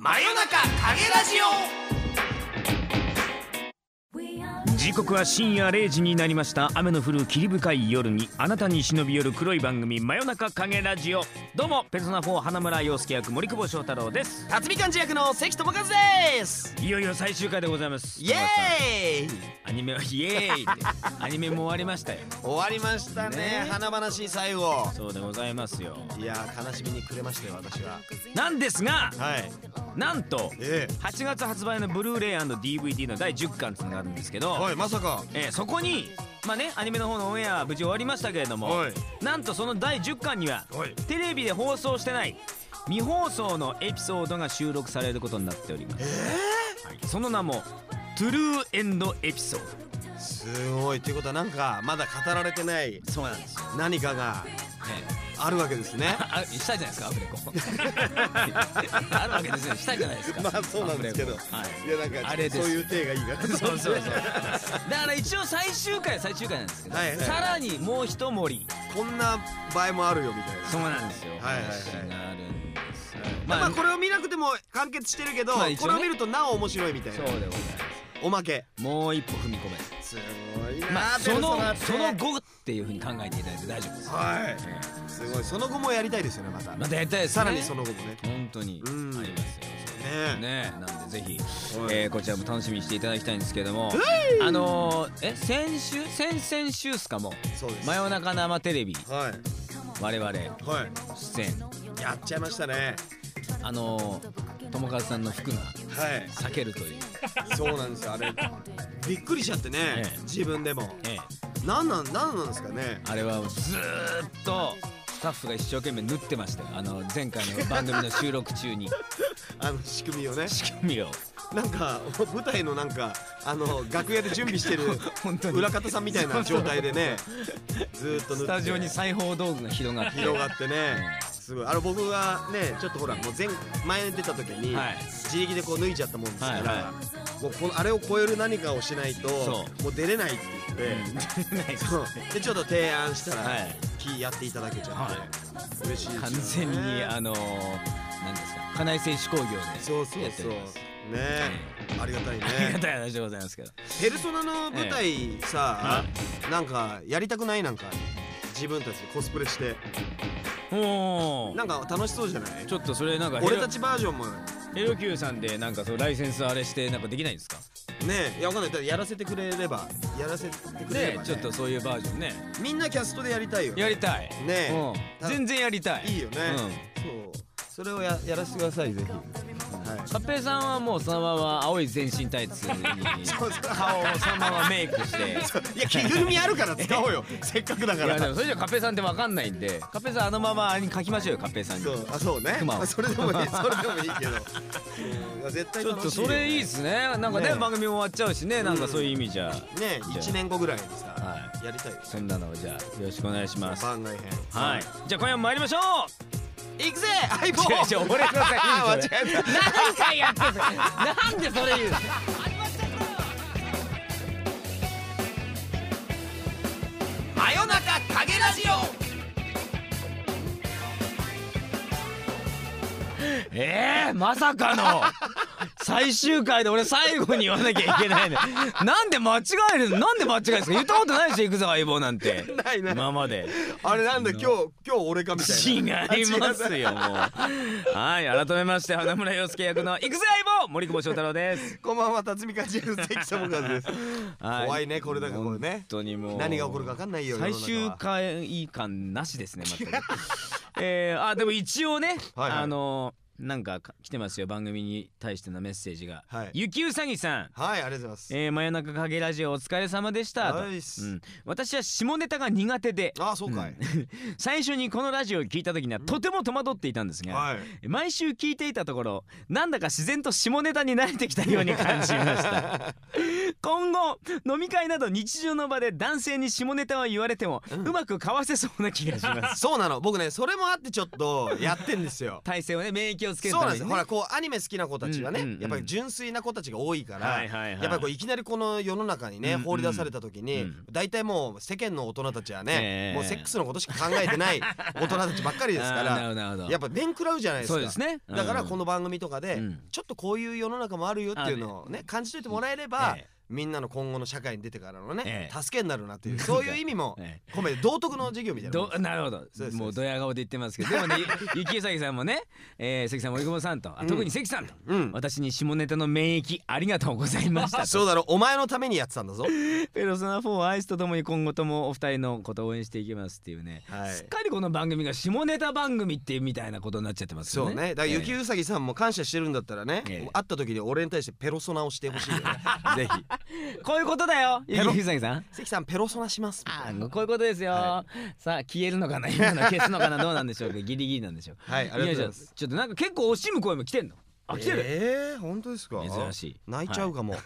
真夜中影ラジオ。時刻は深夜0時になりました。雨の降る霧深い夜にあなたに忍び寄る黒い番組真夜中影ラジオ。どうもペルソナ4花村洋介役森久保祥太郎です。オ辰巳幹事役の関智和です。いよいよ最終回でございます。イエーイ。アニメはイエーイって。アニメも終わりましたよ。終わりましたね。ね。華々しい最後。そうでございますよ。いやー悲しみに暮れましたよ私は。なんですがはい。なんとえ8月発売のブルーレイ &DVD の第10巻っていうのがあるんですけど、はいまさか。えーそこにまあねアニメの方のオンエアは無事終わりましたけれども、はい。なんとその第10巻にははい。テレビで放送してない未放送のエピソードが収録されることになっております、はい。その名も「トゥルーエンドエピソード。すごい。っていうことはなんかまだ語られてない」そうなんですよ、何かが。えあるわけですね。あしたいじゃないですかアフレコ。あるわけですよしたいじゃないですか。まあそうなんですけど。はい。いやなんかあれそういう体がいいからそうそうそう。だから一応最終回は最終回なんですけど、はいはいさらにもう一盛り。こんな場合もあるよみたいな。そうなんですよ。はいはいはい。まあ、これを見なくても完結してるけど、これを見るとなお面白いみたいな。そうでございますおまけ。もう一歩踏み込め。るすごいな。まあ、そのその後っていうふうに考えていただいて大丈夫です。はい。すごい。その後もやりたいですよねまた、またやりたいですね。さらにその後もね。本当にあうん。りますよ。ね。ね。なんでぜひ、はい。えーこちらも楽しみにしていただきたいんですけども。あのーえ先週？先々週っすかもそうです。真夜中生テレビ。はい。我々はい。出演。やっちゃいましたねあのー友和さんの服がはい。避けるという。そうなんですよ。あれびっくりしちゃってね、ええ。自分でも。ええ。なんなんなんなんですかね。あれはずーっとスタッフが一生懸命縫ってましたよ。あの前回の番組の収録中に。あの仕組みをね。仕組みを。なんか舞台のなんかあの楽屋で準備してる 本当に。裏方さんみたいな状態でねずーっと塗って。スタジオに裁縫道具が広がって。広がってねすごい。あの僕がねちょっとほらもう前前に出た時に、はい。自力でこう抜いちゃったもんですから、はいはもうこのあれを超える何かをしないともう出れないって言って、ないですそう。でちょっと提案したら、はい。キーやっていただけちゃって、は嬉しいですよね。完全にあのー、何ですか金井選手工業でそうそうそう。ねありがたいありがねたい話でございますけど。ペルソナの舞台さ、なんかやりたくない？なんか自分たちでコスプレしておおなんか楽しそうじゃない？ちょっとそれなんか俺たちバージョンも。ヘロ Q さんでなんかそうライセンスあれしてなんかできないんですか？ねいやわかんない。ただやらせてくれれば。やらせてくれれば、ね。ねちょっとそういうバージョンね。みんなキャストでやりたいよね。やりたい。ねうん。全然やりたい。いいよね、そう。それをややらせてくださいぜひ。はいカッペイさんはもうそのまま青い全身タイツに。顔をそのままメイクして。いや着ぐるみあるから使おうよ。せっかくだから。いやでもそれじゃカッペイさんってわかんないんで。カッペイさんあのままに書きましょうよカッペイさんに。そう。あそうね。熊を。あそれでもいい。それでもいいけど。うん。いや絶対ちょっと楽しいよそれいいっすね。なんかねね。番組終わっちゃうしね。なんかそういう意味じゃ。ね1年後ぐらいにさ、はやりたいよそんなのをじゃあよろしくお願いします。番外編。はい。じゃあ今夜も参りましょう行くぜ相棒。違う違う俺のセリフあ間違えた何回やってんすか？なんでそれ言う？の真夜中影ラジオ。えー、まさかの最終回で俺最後に言わなきゃいけないの。なんで間違えるの？なんで間違えるんですか？言ったことないでしょ行くぞ相棒なんて。ないない。今まで。あれなんだ今日今日俺かみたいな。違いますよもう。はい改めまして花村洋介役の行くぜ相棒森久保祥太郎です。こんばんは辰巳かじる関智和です。は怖いねこれだからこれね。本当にもう。何が起こるか分かんないよ最終回感なしですね全くえー、あでも一応ね、はいはい。あのなんかか来てますよ番組に対してのメッセージが、はい。ゆきうさぎさん。はいありがとうございます。えー、真夜中影ラジオお疲れ様でした。と、うん、私は下ネタが苦手で。あそうかい。最初にこのラジオを聞いた時にはとても戸惑っていたんですが、はい。毎週聞いていたところなんだか自然と下ネタに慣れてきたように感じました。今後飲み会など日常の場で男性に下ネタを言われても、うまくかわせそうな気がします。そうなの。僕ねそれもあってちょっとやってんですよ。体勢をね免疫をつけるそうなんです。ほらこうアニメ好きな子たちはね、うんうんうんやっぱり純粋な子たちが多いから、はいはいはい。やっぱりこういきなりこの世の中にね、うんうん放り出された時に、うん大体もう世間の大人たちはね、ええ。もうセックスのことしか考えてない大人たちばっかりですから やっぱ面食らうじゃないですか。そうですね。だからうんこの番組とかで、うん。ちょっとこういう世の中もあるよっていうのをね感じといてもらえれば、ええみんなの今後の社会に出てからのね、ええ。助けになるなっていうそういう意味も え込めて道徳の授業みたいな なるほど。もうドヤ顔で言ってますけどでもねゆきうさんもね、えー、関さん森久保さんとあ特に関さんと、うん。私に下ネタの免疫ありがとうございましたと。そうだろお前のためにやってたんだぞ。ペルソナ4を愛すとともに今後ともお二人のことを応援していきますっていうね、はい。すっかりこの番組が下ネタ番組っていうみたいなことになっちゃってますよね。そうね。だからゆきえ。うさぎさんも感謝してるんだったらね、ええ。会った時に俺に対してペロソナをしてほしいよね。ぜひ。え こういうことだよ。ゆきうさん。関さんペロソナします。あいなこういうことですよ、はさあ消えるのかな？今の消すのかな？どうなんでしょうか？ギリギリなんでしょう。はいありがとうございます。ちょっとなんか結構惜しむ声も来てんの。あ来てる、えー、本当ですか？珍しい。泣いちゃうかも、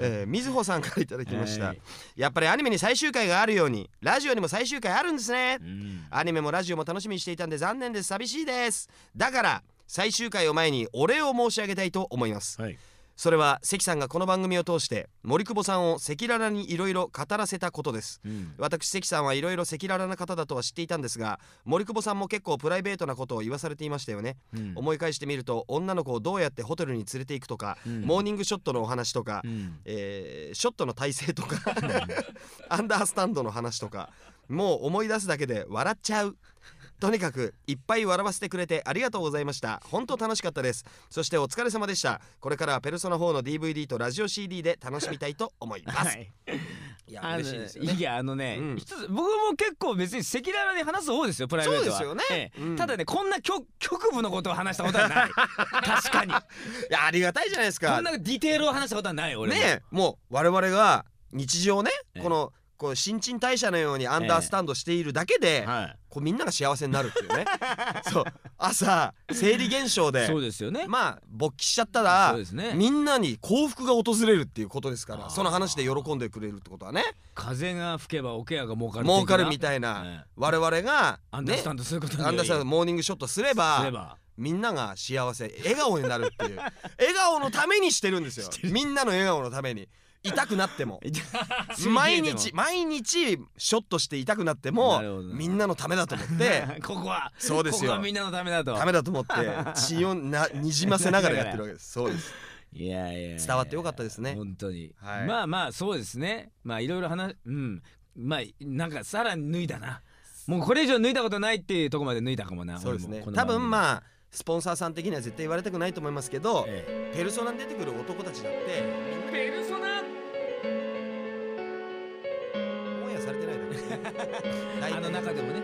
えー、みずほさんからいただきました、はい。やっぱりアニメに最終回があるようにラジオにも最終回あるんですね、うん。アニメもラジオも楽しみにしていたんで残念です寂しいです。だから最終回を前にお礼を申し上げたいと思います。はいそれは関さんがこの番組を通して森久保さんを赤裸々にいろいろ語らせたことです。うん。私関さんはいろいろ赤裸々な方だとは知っていたんですが森久保さんも結構プライベートなことを言わされていましたよね、うん。思い返してみると女の子をどうやってホテルに連れて行くとか、うん。モーニングショットのお話とか、うん。えーショットの体勢とか アンダースタンドの話とかもう思い出すだけで笑っちゃうとにかくいっぱい笑わせてくれてありがとうございました。本当楽しかったです。そしてお疲れ様でした。これからはペルソナ4の DVD とラジオ CD で楽しみたいと思います、はい。い、やあの嬉しいですよね。いやあのね、うん。一つ僕も結構別に赤裸々に話す方ですよプライベートは。そうですよね。ええ。うん。ただねこんな局局部のことを話したことはない。確かに。いやありがたいじゃないですか。こんなディテールを話したことはない俺も。ねえ。もう我々が日常ね、ええ。このこう新陳代謝のようにアンダースタンドしているだけで、はい。こうみんなが幸せになるっていうね。そう。朝生理現象でそうですよね。まあ勃起しちゃったらそうですね。みんなに幸福が訪れるっていうことですからその話で喜んでくれるってことはね。風が吹けば桶屋が儲かる儲かるみいたいな、ええ。我々がアンダースタンドすることにアンダースタンドモーニングショットすればみんなが幸せ笑顔になるっていう。笑顔のためにしてるんですよ。みんなの笑顔のために痛くなっても。毎日毎日ショットして痛くなってもみんなのためだと思って ここはそうですよ。みんなのためだと。ためだと思って 血をなにじませながらやってるわけです。そうです。いやいや伝わってよかったですね。本当に、はい。まあまあそうですね。まあいろいろ話うん。まあなんかさらに脱いだな。もうこれ以上脱いだことないっていうところまで脱いだかもなそうですね。多分まあスポンサーさん的には絶対言われたくないと思いますけど、えペルソナに出てくる男たちだってえペルソナされてないだけ あの中でもね。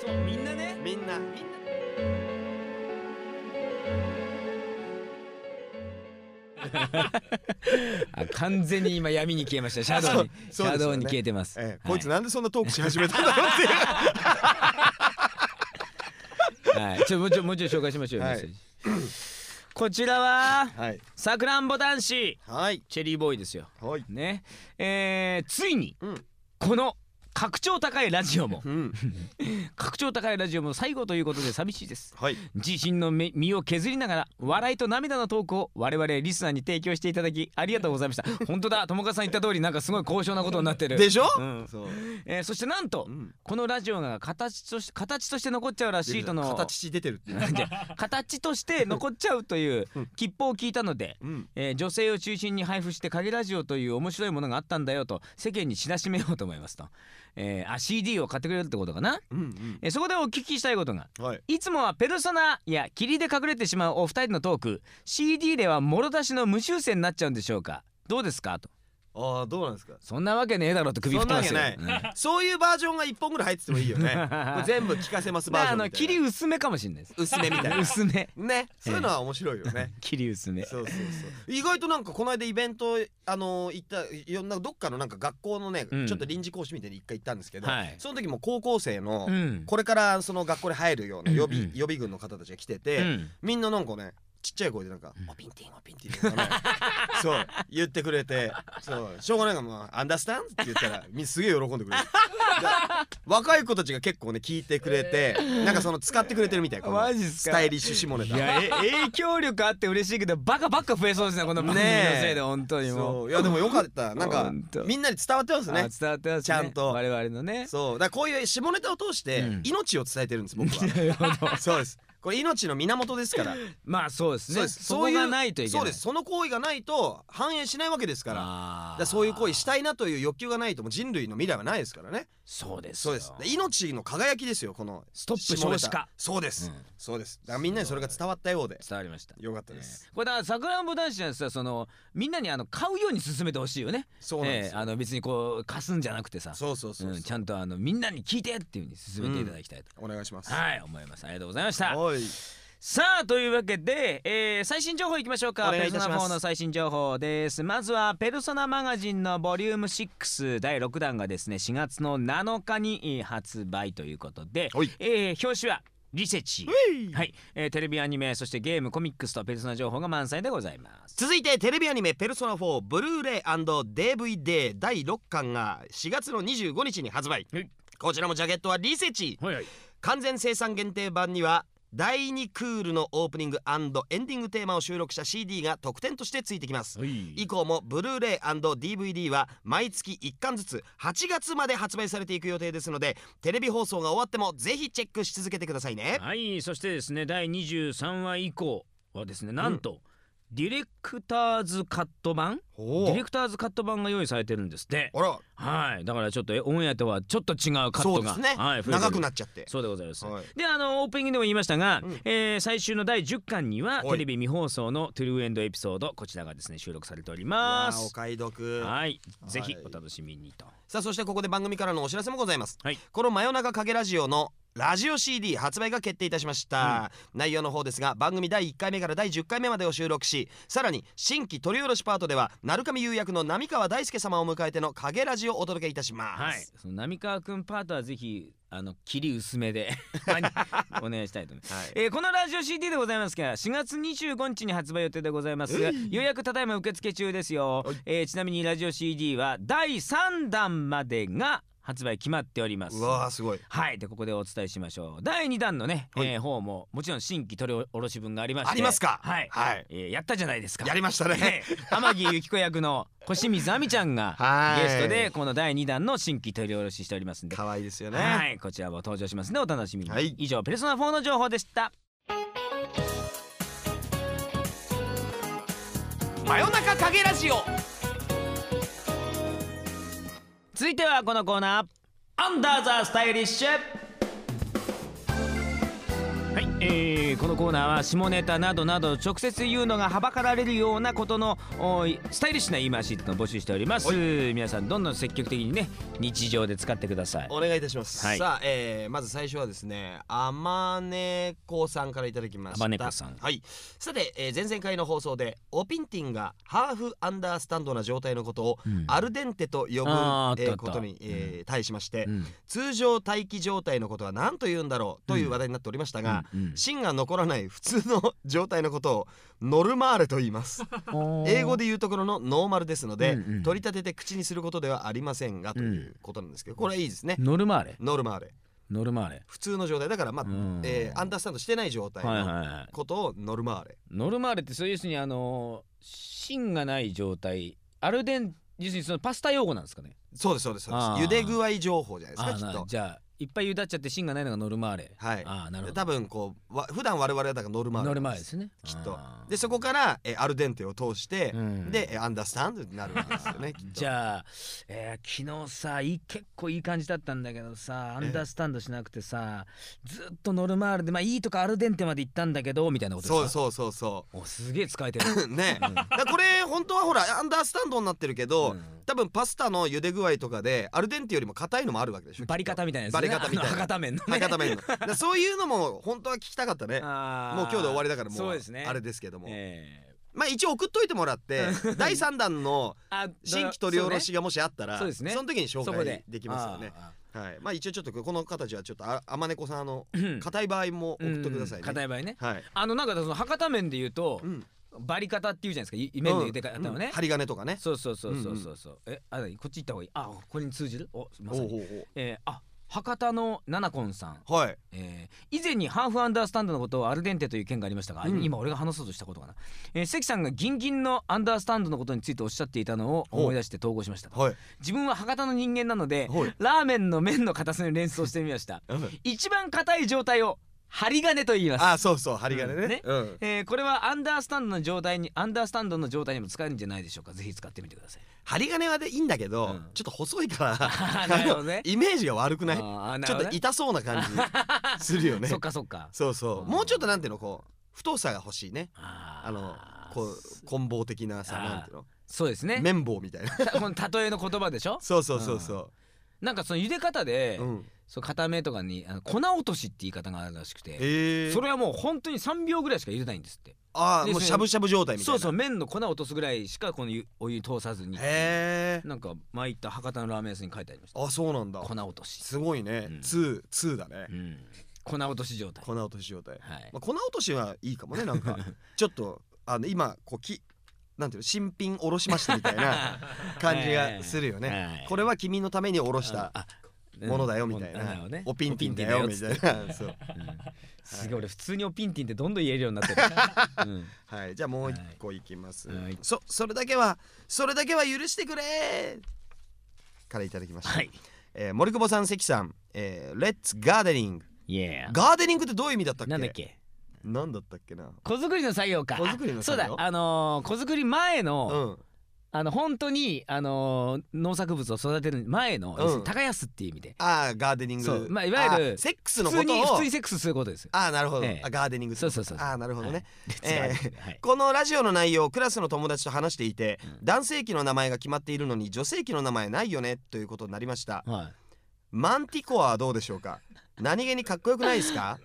そうみんなね。みんな。みんな。あ完全に今闇に消えました。シャドウに、ね。ャドウに消えてます、ええ。はい。こいつなんでそんなトークし始めたんだろうっていう。はい、ちょもうちょいもうちょい紹介しましょうよ、はいメッセージこちらははい。さくらんぼ男子。はい。チェリーボーイですよ。はい。ね。えー、ついにうん。この格調高いラジオも。うん。格調高いラジオも最後ということで寂しいです。はい。自身の身身を削りながら笑いと涙のトークを我々リスナーに提供していただきありがとうございました。本当だ。友川さん言った通りなんかすごい高尚なことになってる。でしょ、うん。そう、えーそしてなんとうん、このラジオが形とし形として残っちゃうらしいとの形出てるって形として残っちゃうといううん。吉報を聞いたので、うん。えー女性を中心に配布して影ラジオという面白いものがあったんだよと世間に知らしめようと思いますと、えー、あ CD を買ってくれるってことかな、うんえーそこでお聞きしたいことが。うんはい。いつもはペルソナや霧で隠れてしまうお二人のトーク。CD ではもろ出しの無修正になっちゃうんでしょうか？どうですか？とああどうなんですか？そんなわけねえだろって首振ってますよそんなわけない。そういうバージョンが一本ぐらい入っててもいいよね。これ 全部聞かせますバージョンみたいな。霧薄めかもしれないです。薄めみたいな。薄め。ね。そういうのは面白いよね。霧薄め。そうそうそう。意外となんかこの間イベントあの行ったいろんなどっかのなんか学校のね、うん。ちょっと臨時講師みたいに一回行ったんですけど、はい。その時も高校生の、うん。これからその学校に入るような予備,、うんうん。予備軍の方たちが来てて、うん。みんななんかねちっちゃい声でなんか「オピンティンオピンティン」とかね。そう言ってくれてそう。しょうがないからもう「アンダースタン?」って言ったら みんなすげえ喜んでくれる。で若い子たちが結構ね聞いてくれてなんかその使ってくれてるみたいこのマジっすか？スタイリッシュ下ネタ。いやえ影響力あって嬉しいけどバカばっか増えそうですねこの番組のせいで本当にもう。いやでもよかった。なんかみんなに伝わってますね。あ伝わってますね。ちゃんと。我々のね。そう。だからこういう下ネタを通してうん。命を伝えてるんです僕は。なるほど。そうですこれ命の源ですから。まあそうですね。そうです。そこがないといけない。そうです。その行為がないと反映しないわけですから。だあー。からそういう行為したいなという欲求がないともう人類の未来はないですからねそうですよ。そうです。で命の輝きですよこのストップ少子化。そうです、うん。そうです。だからみんなにそれが伝わったようで。伝わりました。よかったです、これだからさくらんぼ男子はさそのみんなにあの買うように進めてほしいよね。そうなんですよ、ええ。あの別にこう貸すんじゃなくてさ。そうそうそうそう、うんちゃんとあのみんなに聞いてっていう風に進めていただきたいと、お願いします。はい思います。ありがとうございましたさあというわけで、えー最新情報いきましょうか。ペルソナ4の最新情報です。まずはペルソナマガジンのボリューム6第6弾がですね4月の7日にえー発売ということでえー表紙はリセチ。はい、えーテレビアニメそしてゲームコミックスとペルソナ情報が満載でございます。続いてテレビアニメ「ペルソナ4ブルーレイ &DVD 第6巻」が4月の25日に発売。はい。こちらもジャケットはリセチ。はいはい。完全生産限定版には第2クールのオープニングエンディングテーマを収録した CD が特典としてついてきます。以降もブルーレイ &DVD は毎月1巻ずつ8月まで発売されていく予定ですのでテレビ放送が終わってもぜひチェックし続けてくださいね。はい。そしてですね第23話以降はですねなんと、ディレクターズカット版？おディレクターズカット版が用意されてるんですって。あら。はい。だからちょっとえオンエアとはちょっと違うカットが。ね、はい、長くなっっちゃって。そうでございます、はい。であのオープニングでも言いましたが、うん。えー最終の第10巻にははい。テレビ未放送のトゥルーエンドエピソードこちらがですね収録されておりいますお買い得。はい。ぜひはいお楽しみにと。さあそしてここで番組からのお知らせもございます、はい。この真夜中影ラジオのラジオ CD 発売が決定いたしました、内容の方ですが番組第1回目から第10回目までを収録しさらに新規取り下ろしパートでは鳴上優役の浪川大輔様を迎えての影ラジをお届けいたします、はい。その浪川くんパートはぜひあの切り薄めで お願いしたいと思います。はい。えーこのラジオ CD でございますが4月25日に発売予定でございます。予約ただいま受付中ですよ。はい、えーちなみにラジオ CD は第3弾までが発売決まっております。うわーすごい。はい。でここでお伝えしましょう。第2弾のね、はい。えー方ももちろん新規取り下ろし分がありまして。ありますか？はい、はい。えーやったじゃないですか。やりましたね。ね天城由紀子役の小水亜美ちゃんが はい。ゲストでこの第2弾の新規取り下ろししておりますんで。可愛いですよね、はい。こちらも登場しますねお楽しみに、はい。以上ペルソナ4の情報でした。真夜中影ラジオ続いてはこのコーナー。アンダーザスタイリッシュはい、えーこのコーナーは下ネタなどなど直接言うのがはばかられるようなことのスタイリッシュな言い回しっていうのを募集しております。皆さんどんどん積極的にね日常で使ってください。お願いいたします、はい。さあ、えーまず最初はですねあまねこさんからいただきました。あまねこさん。はい。さて、えー前々回の放送でオピンティンがハーフアンダースタンドな状態のことをうん。アルデンテと呼ぶ、えーことに、えー対しまして、うん。通常待機状態のことは何と言うんだろうという話題になっておりましたが、うんうん芯が残らない普通の状態のことをノルマーレと言います。英語で言うところのノーマルですので、うんうん。取り立てて口にすることではありませんがということなんですけどこれはいいですね。ノルマーレ。ノルマーレ。ノルマーレ。普通の状態。だからまあ、うん。えーアンダースタンドしてない状態はいのことをノルマーレ、ノルマーレってそういう要するにあの芯がない状態。アルデン要するにそのパスタ用語なんですかね。そうですそうですそうです。茹で具合情報じゃないですかきっと。じゃあいっぱい茹だっちゃって芯がないのがノルマーレ。はい。ああなるほど。多分こうわ普段我々はだからノルマーレ。ノルマーレですね。きっと。あー。でそこから、えーアルデンテを通して、うん。でえーアンダースタンドになるんですよねきっと。じゃあ、えー昨日さいい結構いい感じだったんだけどさアンダースタンドしなくてさずっとノルマールでまあいいとかアルデンテまで行ったんだけどみたいなことですか？そうそうそうそおすげえ使えてる。うね、だからこれ本当はほらアンダースタンドになってるけど、うん。多分パスタの茹で具合とかでアルデンテよりも硬いのもあるわけでしょバリ方みたいなやつ、バリ方みたいな。博多麺のね。博多麺の。そういうのも本当は聞きたかったね。もう今日で終わりだからもうそうですね。あれですけども、えまあ一応送っといてもらって 第3弾の新規取り下ろしがもしあったらそうですね。の時に紹介で。できますよね。あはい。まあ一応ちょっとこの形はちょっとあ天猫さんあのうん硬い場合も送ってくださいね、硬い場合ね。はい、あのなんかその博多麺で言うとうん、バリ方っていうじゃないですか。い麺の茹で方をね。うん。針金とかね。そうそうそうそうそう。そうえあこっち行った方がいい。あこれに通じる？おまさにおうおうおう。えーあ博多のナナコンさん。はい。えー以前にハーフアンダースタンドのことをアルデンテという件がありましたが、うん。今俺が話そうとしたことかな、えー関さんがギンギンのアンダースタンドのことについておっしゃっていたのを思い出して投稿しました。とはい。自分は博多の人間なのではい。ラーメンの麺の硬さに連想してみました。一番硬い状態を針金と言います。あそうそう針金ね,、うん。ね。うん。えーこれはアンダースタンドの状態にアンダースタンドの状態にも使えるんじゃないでしょうか。ぜひ使ってみてください。針金はでいいんだけど、うん。ちょっと細いからー なるほどね。イメージが悪くない？あーなちょっと痛そうな感じするよね。そっかそっか。そうそう。うん。もうちょっとなんていうのこう太さが欲しいね。あのこう棍棒的なさなんていうの？そうですね。綿棒みたいな。た この例えの言葉でしょ？そうそうそうそなんかその茹で方で、う、うん、そう固めとかにあの粉落としって言い方があるらしくて、えー、それはもう本当に3秒ぐらいしか茹でないんですって。ああでもうしゃぶしゃぶ状態みたいな。そうそう麺の粉を落とすぐらいしかこの湯お湯に通さずにへえなんか前行った博多のラーメン屋さんに書いてありました。あそうなんだ。粉落とし、すごいね、うん。ツーツーだね。う、ん、粉落とし状態。粉落とし状態、はい。まあ、粉落としはいいかもねなんか。ちょっとあの今こうきなんていうの新品おろしましたみたいな感じが するよね、はい。これは君のためにおろした。あものだよみたいな、ね。おピンティンだよみたいな。そう。うん。すげえ俺普通におピンティンってどんどん言えるようになってる、うん。はい。じゃあもう一個いきます、はい。そそれだけはそれだけは許してくれからいただきました、はい。えー森久保さん関さん、えー、レッツガーデニング Yeah ガーデニングってどういう意味だったっけ？なんだっけ？なんだったっけな？子作りの作業か。子作りの作業？そうだ。あのー子作り前の、うんあの本当にあのー農作物を育てる前の、ん要するに耕すっていう意味で。ああガーデニング。そう。まあいわゆるあセックスのことを。に普通にセックスすることですよ。ああなるほど、ええ。あガーデニング。そうそうそうああなるほどね、はい。えはい。このラジオの内容をクラスの友達と話していて、うん。男性器の名前が決まっているのに女性器の名前ないよねということになりました。はい。マンティコアはどうでしょうか？何気にかっこよくないですか？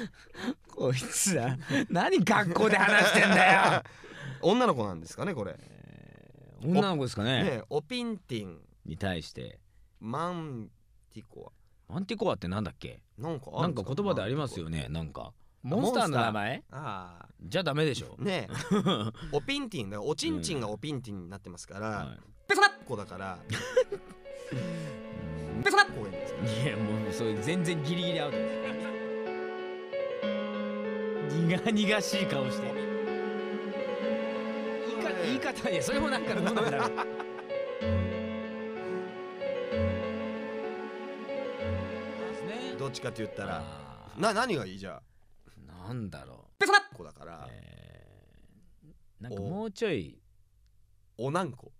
こいつら何学校で話してんだよ。女の子なんですかねこれ。ね女の子ですかね。えオピンティン。に対して。マンティコマンティコアってなんだっけ？アなんかあなんか言葉でありますよねなんか。モンスターの名前？あじゃダメでしょ。あねえ。オピンティンだおちんちんがオピンティンになってますから、はペソナッコだから。ペソナッコがいいんですいやもうそれ全然ギリギリアウトです。苦々しい顔して言い方言いやそれもなんか物だろどっちかって言ったらな何がいい？じゃあ。なんだろペソナッコだから。う、えーなんかもうちょい。おなんこ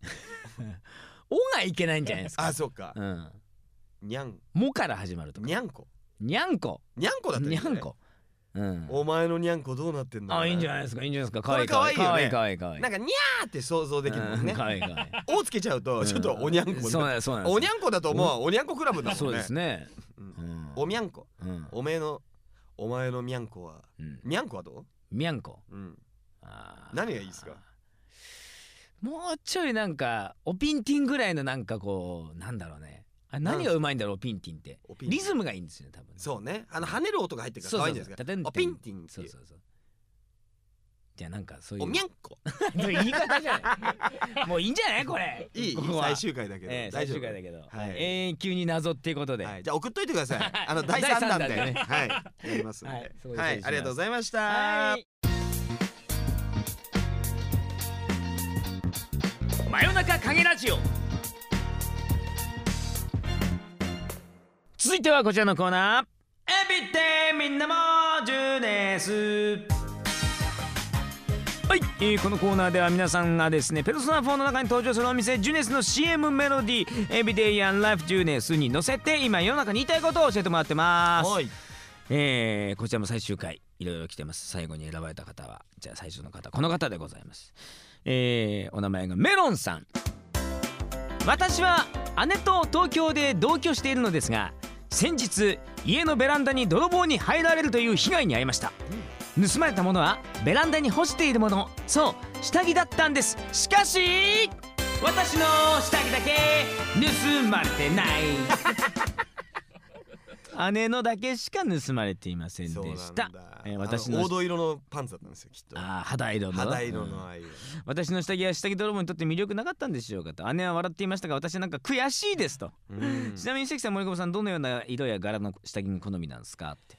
「お」がいけないんじゃないですか。あそうか。うん。にゃん「も」から始まるとか。にゃんこ。にゃんこ。にゃんこだったらいいねにゃんこうん。お前のにゃんこどうなってんだあいいんじゃないですかいいんじゃないですか。かわいい。かわいいかわいいかわいい。なんかにゃーって想像できるもんね。かわいいかわい。い「お」つけちゃうとちょっとおにゃんこそうな。んそうなんおにゃんこだと思うおにゃんこクラブだもんね。そうですね。うんうんおみゃんこ。うん。おめえのお前のみゃんこはうん。みゃんこはどみゃんこ？ううん。あー。何がいいですか？もうちょいなんかおピンティンぐらいのなんかこうなんだろうねあ何がうまいんだろうおピンティンって。おピンティン。リズムがいいんですよね多分そうね。あの跳ねる音が入ってるから可愛いんですかそうタテンおピンティンって。いうそうそうそう。じゃあなんかそういう。おみゃんこ。言い方じゃない。もういいんじゃないこれ。いい。ここは。最終回だけど。ええ最終回だけど、はい。永遠急に謎っていうことで、はい、じゃあ送っといてください。あの第第三弾で。三弾で。ねはい。やりますんで。ははいい、そこで失礼します。ありがとうございました。はい。真夜中影ラジオ続いてはこちらのコーナー。エビでみんなもジュネス。はい、えーこのコーナーでは皆さんがですねペルソナ4の中に登場するお店ジュネスの CM メロディーエビデイアンライフジュネスに乗せて今世の中に言いたいことを教えてもらってます。はい。えーこちらも最終回いろいろ来てます。最後に選ばれた方はじゃあ最初の方この方でございます。えーお名前がメロンさん。私は姉と東京で同居しているのですが先日家のベランダに泥棒に入られるという被害に遭いました。盗まれたものはベランダに干しているもの。そう下着だったんです。しかし私の下着だけ盗まれてない。姉のだけしか盗まれていませんでそうしたなんだ、えー私のあ黄土色のパンツだったんですよきっと。あー肌色の？肌色うん。のああいう、私の下着は下着泥棒にとって魅力なかったんでしょうかと。姉は笑っていましたが私はなんか悔しいですと、うん。ちなみに関さん森久保さんどのような色や柄の下着が好みなんですかって。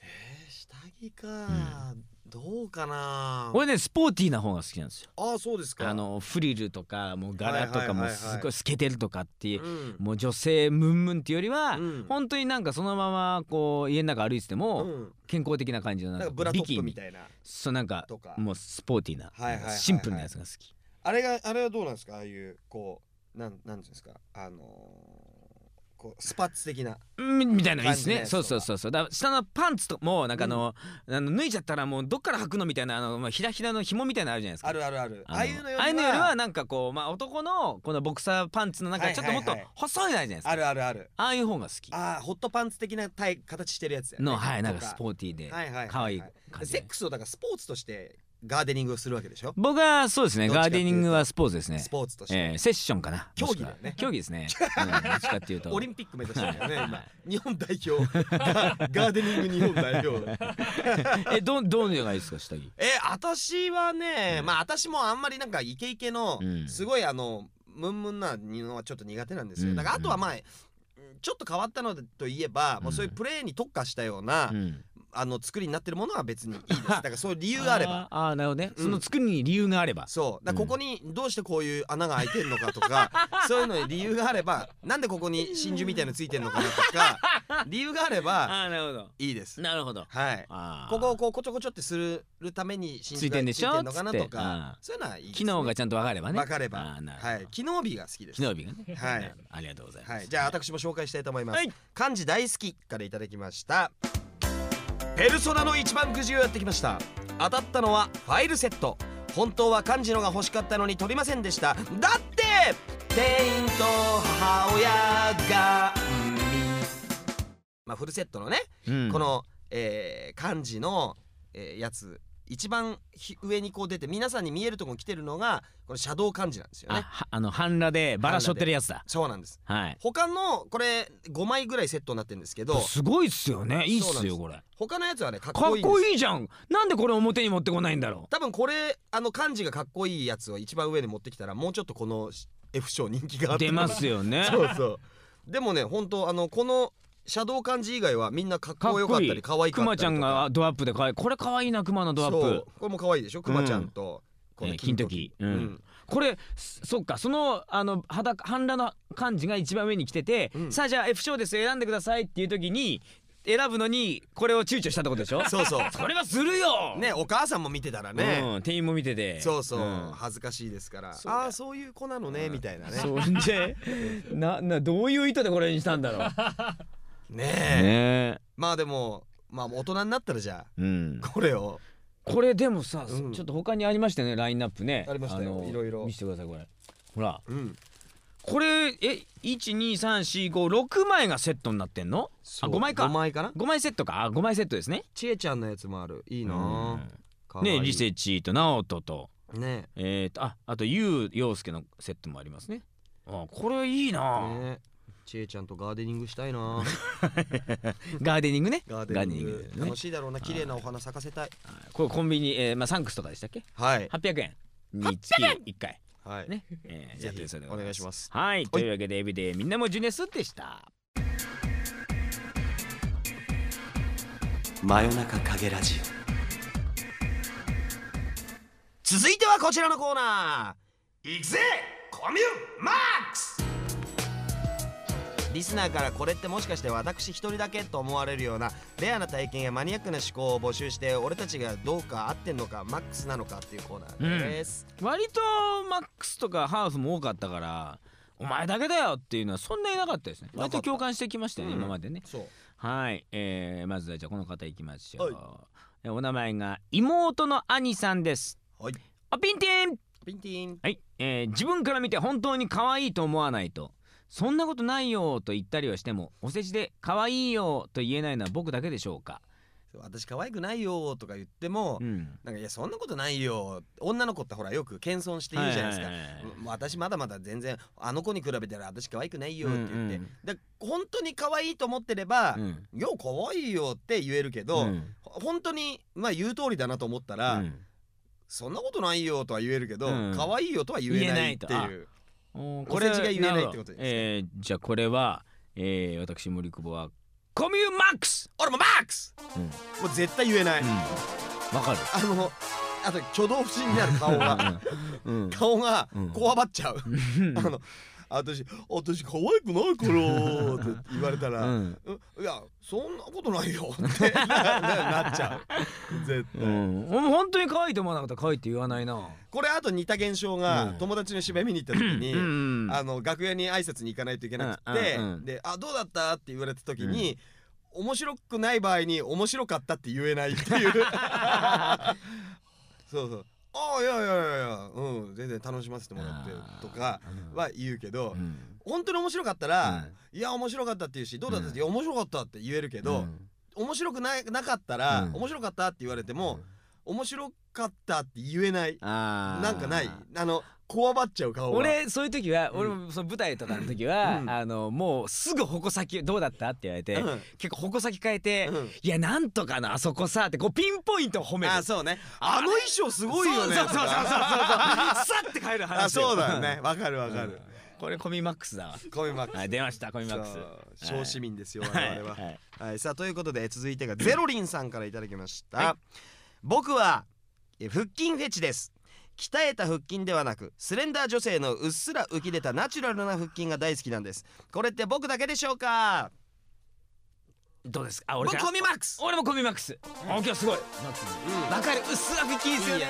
えー下着か、どうかな？俺ねスポーティーな方が好きなんですよ。ああそうですか。あのフリルとかもう柄とかもすごい透けてるとかっていううん。もう女性ムンムンっていうよりは、うん。本当になんかそのままこう家の中歩いてても、うん。健康的な感じのななんんかかブラトッみたいな。そうなんかもうスポーティーな、シンプルなやつが好き。あれがあれはどうなんですか？ああいうこうなんなんですか？あのーこうスパッツ的な。みみたいなのいいですね。そうそうそうそう。だから下のパンツともなんかあの,、あの脱いじゃったらもうどっから履くのみたいなあの、まあ、ひらひらの紐みたいなのあるじゃないですか。あるあるある。あのああいうのよりは。ああいうのよりはなんかこうまあ男のこのボクサーパンツのなんかちょっともっと細いのあるじゃないですか、あるあるある。ああいう方が好き。ああホットパンツ的な体形してるやつやね。のはいなんかとスポーティーではいはいはいはい。可愛い感じで。セックスをだからスポーツとしてガーデニングをするわけでしょ？僕はそうですね。ガーどっちかっていうと。デニングはスポーツですね。スポーツとして、えーセッションかな。競技だよね。もしくは。競技ですね、うん、どっちかっていうと。オリンピック目指してるよねはい。今日本代表ガガーデニング日本代表。えどどういうのがいいですか下着。え私はね、うん。まあ私もあんまりなんかイケイケの、うん。すごいあのムンムンなのはちょっと苦手なんですよ、うん。だからあとはまあちょっと変わったのといえば、うん。もうそういうプレーに特化したような、うんあの作りになってるものは別にいいです。だからそういう理由があれば。あーあーなるほどね、うん。その作りに理由があれば。そう。だここにどうしてこういう穴が開いてんのかとか そういうのに理由があればなんでここに真珠みたいのついてんのかなとか 理由があればああなるほど。いいです。なるほど。はい。あー。ここをこうこちょこちょってするために真珠がついてんでしょ？ついてんのかなとかそういうのはいいです、ね、機能がちゃんと分かればね。分かれば。あーなるほど。はい。機能美が好きです。機能日がね。はい。ありがとうございます、はい。じゃあ私も紹介したいと思います、はい。漢字大好きからいただきましたペルソナの一番くじをやってきました。当たったのはファイルセット。本当は漢字のが欲しかったのに取りませんでした。だって！店員と母親がうんまあフルセットのね、うん。この、えー漢字の、えーやつ一番ひ上にこう出て皆さんに見えるところに来てるのがこれシャドウ漢字なんですよあねはあの半裸でバラしょってるやつだ。そうなんです。はい。他のこれ5枚ぐらいセットになってるんですけどすごいっすよね。いいっすす。よこれ。他のやつはねかっかっこいいんです。こいいじゃん。なんでこれ表に持ってこないんだろ多分これあの漢字がかっこいいやつを一番上に持ってきたらもうちょっとこの F 賞人気があってう出ますよね。そうそう。でもね本当あのこのシャドウ漢字以外はみんなかっこよかったり可愛かクマちゃったりとか。んがドアップで可愛いこれ可愛いなクマのドアップ。これも可愛いでしょ？クマちゃんと、このえー金時。うん。うん。これそそっか。そのあの肌半裸の漢字が一番上に来てて、うん。さあじゃあ F 賞です選んでくださいっていう時に選ぶのにこれを躊躇したってことでしょ？そうそう。それはするよ。ねお母さんも見てたらね、うん、店員も見てて。そうそう、ん。恥ずかしいですから。ああそういう子なのね、みたいなね。そんで？ななどういう意図でこれにしたんだろうねえ。ねえ。まあでもまあ大人になったらじゃうん。あこれを。これでもさ、うん。ちょっと他にありましたよねラインナップね。ありましたよのいろいろ。見せてくださいこれ。ほら。うん。これえ12345枚がセットになってんの？あ5枚か。5枚かな？5枚セットか。あ5枚セットですね。ちえちゃんのやつもある。いいなうん。あかわいい。ねリセチと直人と。ねえ。ー、とああとゆう陽介のセットもありますね。あこれいいな、ねちえちゃんとガーデニングしたいな。ガーデニングね。ガーデニング。ね。楽しいだろうな綺麗なお花咲かせたい。これコンビニ、えーまあ、サンクスとかでしたっけ？はい。800円につき1回。はい。ね、えー、ぜひやってるそうでごお願いします。はい。というわけでエビデーみんなもジュネスでした。真夜中影ラジオ。続いてはこちらのコーナー。いくぜ！コミュマックスリスナーからこれってもしかして私一人だけと思われるようなレアな体験やマニアックな思考を募集して俺たちがどうか合ってんのかマックスなのかっていうコーナーです、割とマックスとかハーフも多かったからお前だけだよっていうのはそんなになかったですね。割と共感してきましたよね、うん。今までね。はい、えー、まずはじゃあこの方いきましょう、はい。えお名前が妹の兄さんです。はい。おピンティン。ピンティン。はい、えー自分から見て本当に可愛いと思わないとそんなことないよと言ったりはしてもお世辞で可愛いよと言えないのは僕だけでしょうか私可愛くないよとか言っても、うん。なんかいやそんなことないよ女の子ってほらよく謙遜して言うじゃないですか、はいはいはいはい。私まだまだ全然あの子に比べたら私可愛くないよって言って、うんうん。で本当に可愛いと思ってればうん「いや可愛いよ」って言えるけど、うん。本当にまあ言う通りだなと思ったら、うんそんなことないよとは言えるけど、うん可愛いよとは言えないっていうおお世辞が言えないってことですね。えーじゃあこれは、えー、私森久保はコミュマックス!俺もマックス!うん。もう絶対言えない、うん。わかる。あのあと挙動不審になる顔が。うん。顔がうん。こわばっちゃう、うん。あの私私可愛くないからって言われたら、うん。ういやそんなことないよって ななっちゃう。絶対、うん、俺も本当に可愛いと思わなかったら可愛いって言わないな。これあと似た現象が、うん。友達の芝居見に行った時に、うん。あの楽屋に挨拶に行かないといけなくて、で「あどうだった?」って言われた時に、面白くない場合に面白かったって言えないっていう。そうそう「ああいやいやいやいやうん全然楽しませてもらってる」とかは言うけど、うん。本当に面白かったら「いや面白かった」って言うし「どうだった?」って「いうんや面白かった」って言えるけど、うん。面白くないなかったら、うん。面白かったって言われても、面白かったって言えない。なんかない。あのこわばっちゃう顔が。俺そういう時は、うん。俺もその舞台とかの時は、うん。あのもうすぐ矛先どうだったって言われて、うん。結構矛先変えて、うん。いやなんとかのあそこさってこうピンポイントを褒める。あそうね。あの衣装すごいよね。そうそうそうそうそうそう。さって変える話あそうだよね。わかるわかる、これコミマックスだわ。コミマックス。はい出ましたコミマックス。そう小市民ですよはい。我々は、はい。はい、さあということで続いてがゼロリンさんからいただきました、はい。僕はえ腹筋フェチです鍛えた腹筋ではなくスレンダー女性のうっすら浮き出たナチュラルな腹筋が大好きなんです。これって僕だけでしょうか？どうですか？あ俺僕コミマックス。俺もコミマックス。あ今日すごい。うん。わかる。うっすら吹きですよね。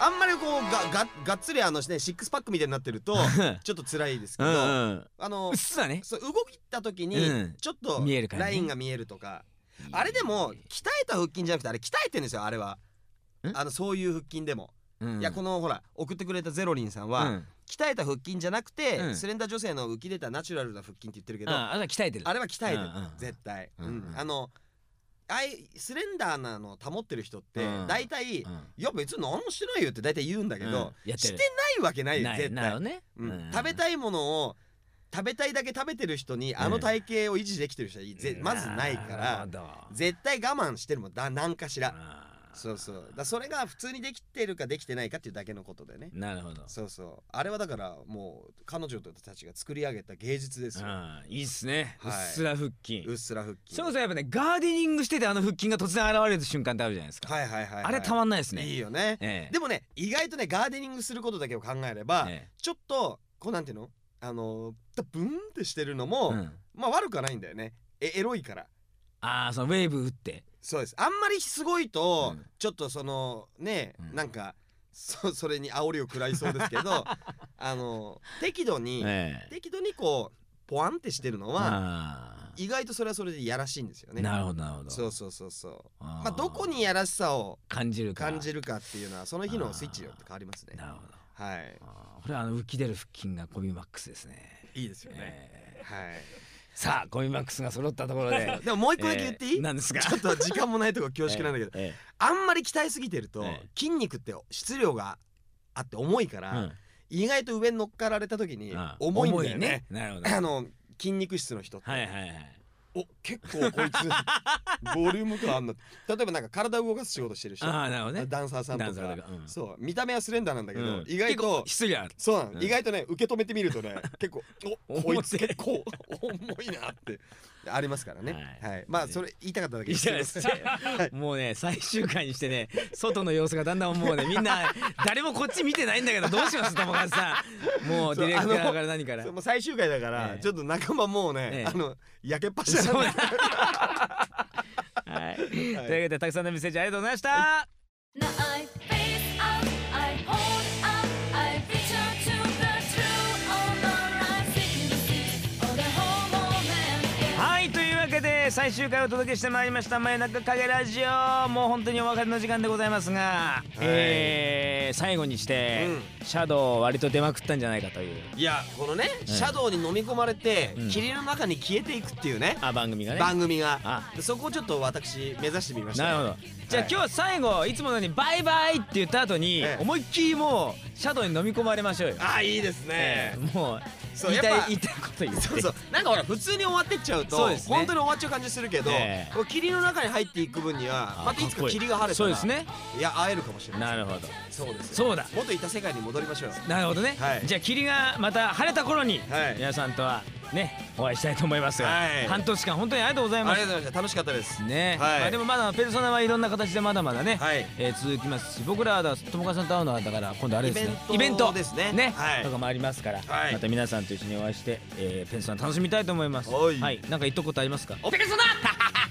あんまりこうがががっつりあのねシックスパックみたいになってるとちょっと辛いですけど、うんうんあのうっすらね。そう動いた時にうん。ちょっと見えるからね。ラインが見えるとか、あれでも鍛えた腹筋じゃなくてあれ鍛えてんですよあれは。ん？あのそういう腹筋でも、うん。いやこのほら送ってくれたゼロリンさんは、うん。鍛えた腹筋じゃなくて、うん。スレンダー女性の浮き出たナチュラルな腹筋って言ってるけど、ああれは鍛えてる。あれは鍛えてる、絶対、あのあいスレンダーなの保ってる人ってうん。大体、うん。いや別に何もしてないよって大体言うんだけど、してないわけないよ絶対。ね。うん。食べたいものを食べたいだけ食べてる人にあの体型を維持できてる人はまずないから絶対我慢してるもん。だ何かしらそうそう。だそれが普通にできてるかできてないかっていうだけのことでね。なるほど。そうそう。あれはだからもう彼女たちが作り上げた芸術ですよ。あいいっすね。うはい。っすら腹筋。うっすら腹筋。それこそやっぱねガーデニングしててあの腹筋が突然現れる瞬間ってあるじゃないですか。はいはいはいはい。あれたまんないですね。いいよね。ええ。でもね意外とねガーデニングすることだけを考えればえちょっとこうなんていうの？あのブンってしてるのえもうん。まあ悪くはないんだよね。えエロいから。ああそのウェーブ打ってそうです。あんまりすごいと、うん。ちょっとそのね、うん。なんかそそれに煽りを食らいそうですけど あの適度に、ええ。適度にこうポワンってしてるのはあ意外とそれはそれでやらしいんですよね。あなるほどなるほど。そうそうそうそう。まあどこにやらしさを感じるか。感じるかっていうのはその日のスイッチによって変わりますね。なるほど。はい。あーこれはあの浮き出る腹筋がコミマックスですね。いいですよね、ええ。はいさあコミマックスが揃ったところで。でももう一個だけ言っていい、えー何ですか？ちょっと時間もないとこ恐縮なんだけど、えあんまり鍛えすぎてると、ええ。筋肉って質量があって重いから、えうん。意外と上に乗っかられた時にああ。重いんだよね。重いなるほど。あの筋肉質の人って、はいはいはいお結構こいつ ボリューム感あんな。例えばなんか体を動かす仕事してる人。ああなるほどね。ダンサーさんダとか。ンサーとか。うん。そう。見た目はスレンダーなんだけど、うん。意外結構と質量ある。そうなの、うん。意外とね受け止めてみるとね結構お こいつ重い結構重いなってありますからね。ははい。い、まあそれ言いたかっただけですかもうね最終回にしてね外の様子がだんだんもうね。みんな誰もこっち見てないんだけどどうします友和さん。もうディレクターから何から。もう最終回だから、ええ。ちょっと仲間もうね、ええ。あの焼けっぱしだそうね はい、というわけでたくさんのメッセージありがとうございました、最終回をお届けしてまいりました「真夜中影ラジオ」もう本当にお別れの時間でございますが、えー最後にして、シャドウ割と出まくったんじゃないかという。いやこのね、シャドウに飲み込まれて、うん。霧の中に消えていくっていうね、あ番組がね。番組が。そこをちょっと私目指してみました。なるほど。じゃあ、はい。今日は最後いつものように「バイバイ」って言った後に、ええ。思いっきりもうシャドウに飲み込まれましょうよ、ああいいですね。え、えもうそうい言いたいこと言って。そうそう。なんかほら普通に終わってっちゃうとそうですね。本当に終わっちゃう感じするけど、ええ。こう霧の中に入っていく分にはあまたいつか霧が晴れたらそうですね。いや会えるかもしれないなるほど。そうですよ。そうだ。元いた世界に戻りましょう。なるほどね、はい。じゃあ霧がまた晴れた頃に、はい。皆さんとはねお会いしたいと思います。が、はい。半年間本当にありがとうございあます。りがとうございました。楽しかったです。ね、はい。まあ、でもまだペルソナはいろんな形でまだまだね、はい。えー続きます。し僕らは友川さんと会うのはだから今度あれですね。イベントですね。はい。とかもありますから、はい。また皆さんと一緒にお会いして、えーペルソナ楽しみたいと思います。はい。なんか言っとくことありますか？おペルソナ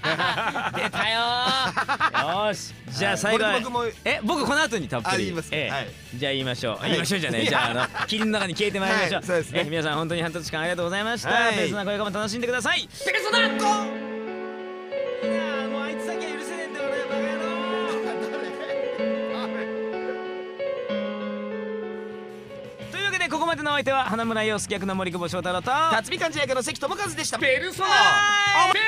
出たよー。よーし。じゃあ最後は、はい僕僕もえ僕この後にたっぷり。あ言いますええ。はい。じゃあ言いましょう、はい。言いましょうじゃない。じゃああの霧の中に消えてまいりましょう、はいそうですね。え皆さん本当に半年間ありがとうございました、はい。ペルソナこれからも楽しんでください。ペルソナいやーもうあいつだけは許せねえんだよ俺バカ野郎。というわけでここまでのお相手は花村洋介役の森久保祥太郎と辰巳幹事役の関智和でした。ペルソナ。あペル